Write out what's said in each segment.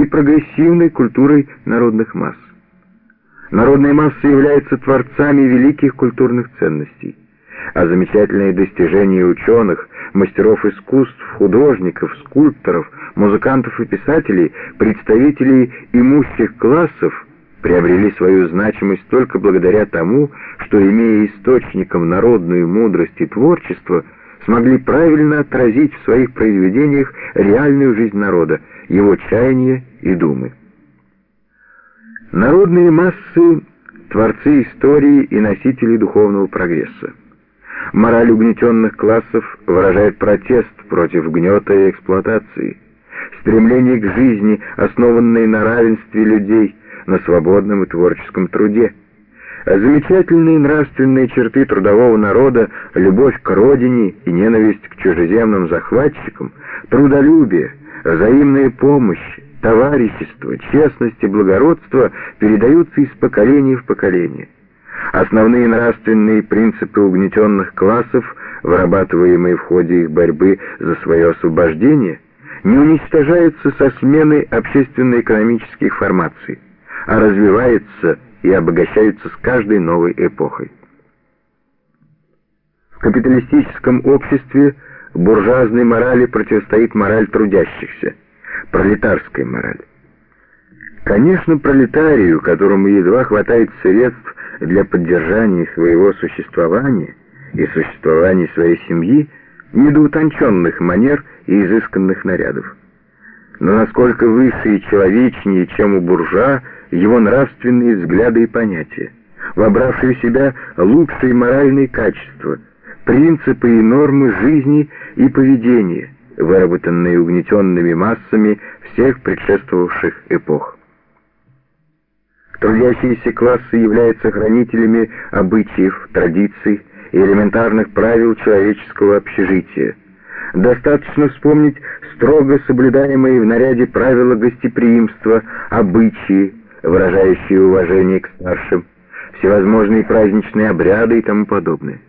и прогрессивной культурой народных масс. Народные массы являются творцами великих культурных ценностей, а замечательные достижения ученых, мастеров искусств, художников, скульпторов, музыкантов и писателей, представителей имущих классов приобрели свою значимость только благодаря тому, что, имея источником народную мудрость и творчество, смогли правильно отразить в своих произведениях реальную жизнь народа, его чаяния и думы. Народные массы — творцы истории и носители духовного прогресса. Мораль угнетенных классов выражает протест против гнета и эксплуатации, стремление к жизни, основанной на равенстве людей, на свободном и творческом труде. А замечательные нравственные черты трудового народа, любовь к родине и ненависть к чужеземным захватчикам, трудолюбие, взаимная помощь, товарищество, честность и благородство передаются из поколения в поколение. Основные нравственные принципы угнетенных классов, вырабатываемые в ходе их борьбы за свое освобождение, не уничтожаются со сменой общественно-экономических формаций, а развиваются и обогащаются с каждой новой эпохой. В капиталистическом обществе буржуазной морали противостоит мораль трудящихся, пролетарская мораль. Конечно, пролетарию, которому едва хватает средств для поддержания своего существования и существования своей семьи, не до утонченных манер и изысканных нарядов. Но насколько выше и человечнее, чем у буржуа, его нравственные взгляды и понятия, вобравшие в себя лучшие моральные качества, принципы и нормы жизни и поведения, выработанные угнетенными массами всех предшествовавших эпох. Трудящиеся классы являются хранителями обычаев, традиций и элементарных правил человеческого общежития. Достаточно вспомнить строго соблюдаемые в наряде правила гостеприимства, обычаи, выражающие уважение к старшим, всевозможные праздничные обряды и тому подобное.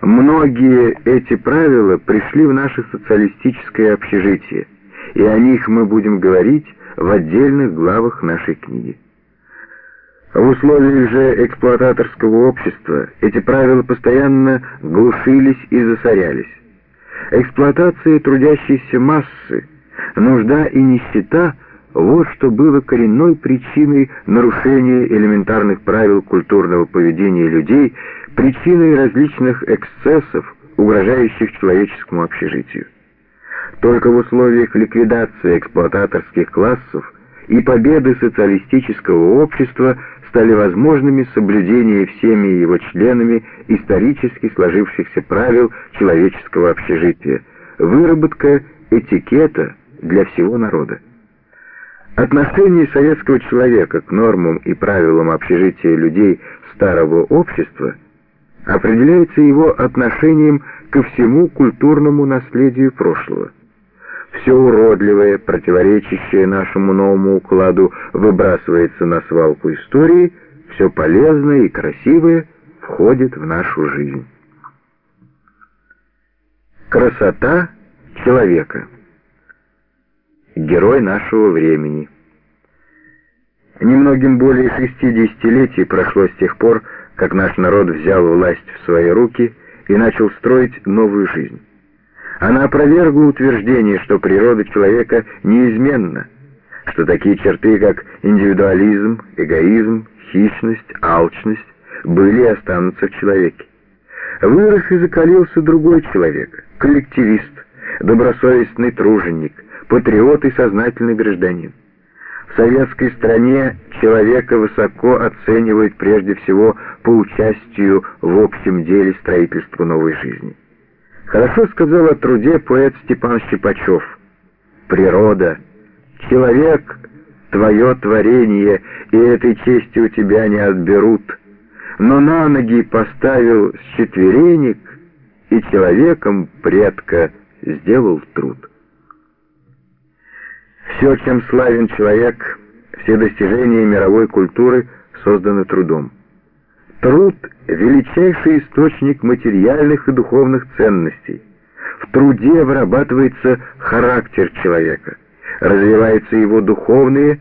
Многие эти правила пришли в наше социалистическое общежитие, и о них мы будем говорить в отдельных главах нашей книги. В условиях же эксплуататорского общества эти правила постоянно глушились и засорялись. Эксплуатация трудящейся массы, нужда и нищета – вот что было коренной причиной нарушения элементарных правил культурного поведения людей, причиной различных эксцессов, угрожающих человеческому общежитию. Только в условиях ликвидации эксплуататорских классов и победы социалистического общества стали возможными соблюдение всеми его членами исторически сложившихся правил человеческого общежития, выработка этикета для всего народа. Отношение советского человека к нормам и правилам общежития людей старого общества определяется его отношением ко всему культурному наследию прошлого. Все уродливое, противоречащее нашему новому укладу, выбрасывается на свалку истории, все полезное и красивое входит в нашу жизнь. Красота человека. Герой нашего времени. Немногим более шести десятилетий прошло с тех пор, как наш народ взял власть в свои руки и начал строить новую жизнь. Она опровергла утверждение, что природа человека неизменна, что такие черты, как индивидуализм, эгоизм, хищность, алчность, были и останутся в человеке. Вырос и закалился другой человек, коллективист, добросовестный труженик, патриот и сознательный гражданин. В советской стране человека высоко оценивают прежде всего по участию в общем деле строительства новой жизни. Хорошо сказал о труде поэт Степан Щипачев. «Природа, человек — твое творение, и этой чести у тебя не отберут. Но на ноги поставил четверенек, и человеком предка сделал труд». Все, чем славен человек, все достижения мировой культуры созданы трудом. Труд — величайший источник материальных и духовных ценностей. В труде вырабатывается характер человека, развиваются его духовные